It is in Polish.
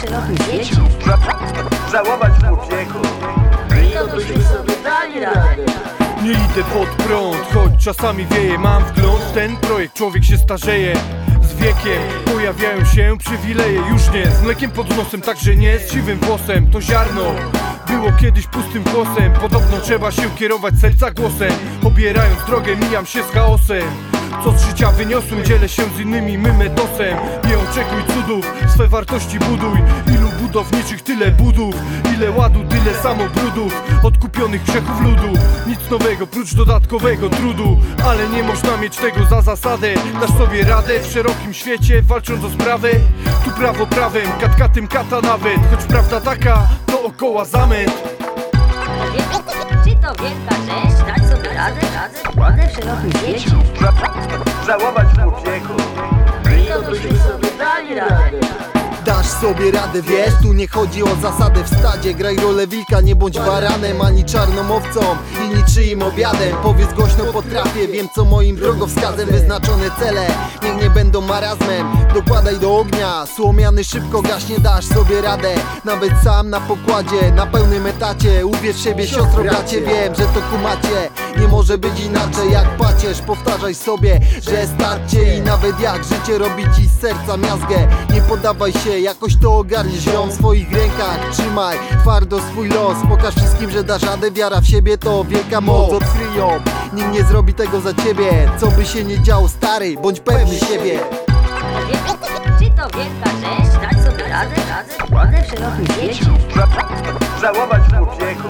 szerokim świecie. Żałować człowieku To byśmy sobie dali radę. Nie idę pod prąd, choć czasami wieje. Mam wgląd w ten projekt, człowiek się starzeje Z wiekiem. Pojawiają się przywileje. Już nie, z mlekiem pod nosem, także nie Z siwym włosem, to ziarno było kiedyś pustym głosem. Podobno trzeba się kierować serca głosem. Obierając drogę, mijam się z chaosem co z życia wyniosłem, dzielę się z innymi mym etosem Nie oczekuj cudów, swe wartości buduj. Ilu budowniczych, tyle budów. Ile ładu, tyle samo brudów Odkupionych grzechów ludu. Nic nowego, prócz dodatkowego trudu. Ale nie można mieć tego za zasadę. Dasz sobie radę w szerokim świecie Walcząc o sprawę. Tu prawo prawem, katka tym kata nawet. Choć prawda taka, dookoła zamęt. Czy to wielka rzecz, radę, radę, radę w To byśmy sobie dali radę. Dasz sobie radę, wiesz, tu nie chodzi o zasadę w stadzie Graj rolę wilka, nie bądź baranem, ani czarną owcą. I niczyim obiadem, powiedz głośno potrafię. Wiem co moim drogowskazem, wyznaczone cele. Niech nie będą marazmem, dokładaj do ognia. Słomiany szybko gaśnie, dasz sobie radę. Nawet sam na pokładzie, na pełnym etacie. Uwierz w siebie siostro, bracie, wiem, że to kumacie Nie może być inaczej jak pacierz Powtarzaj sobie, że starcie I nawet jak życie robi ci z serca miazgę. Nie poddawaj się, jakoś to ogarniesz. Ją w swoich rękach Trzymaj. Twardo swój los. Pokaż wszystkim, że dasz radę. Wiara w siebie to wielka moc. Odkryj ją, nikt nie zrobi tego za ciebie. Co by się nie działo stary, bądź pewny siebie. Czy to wielka rzecz, dać sobie radę, radę, radę w szerokim świecie? Żałować człowieku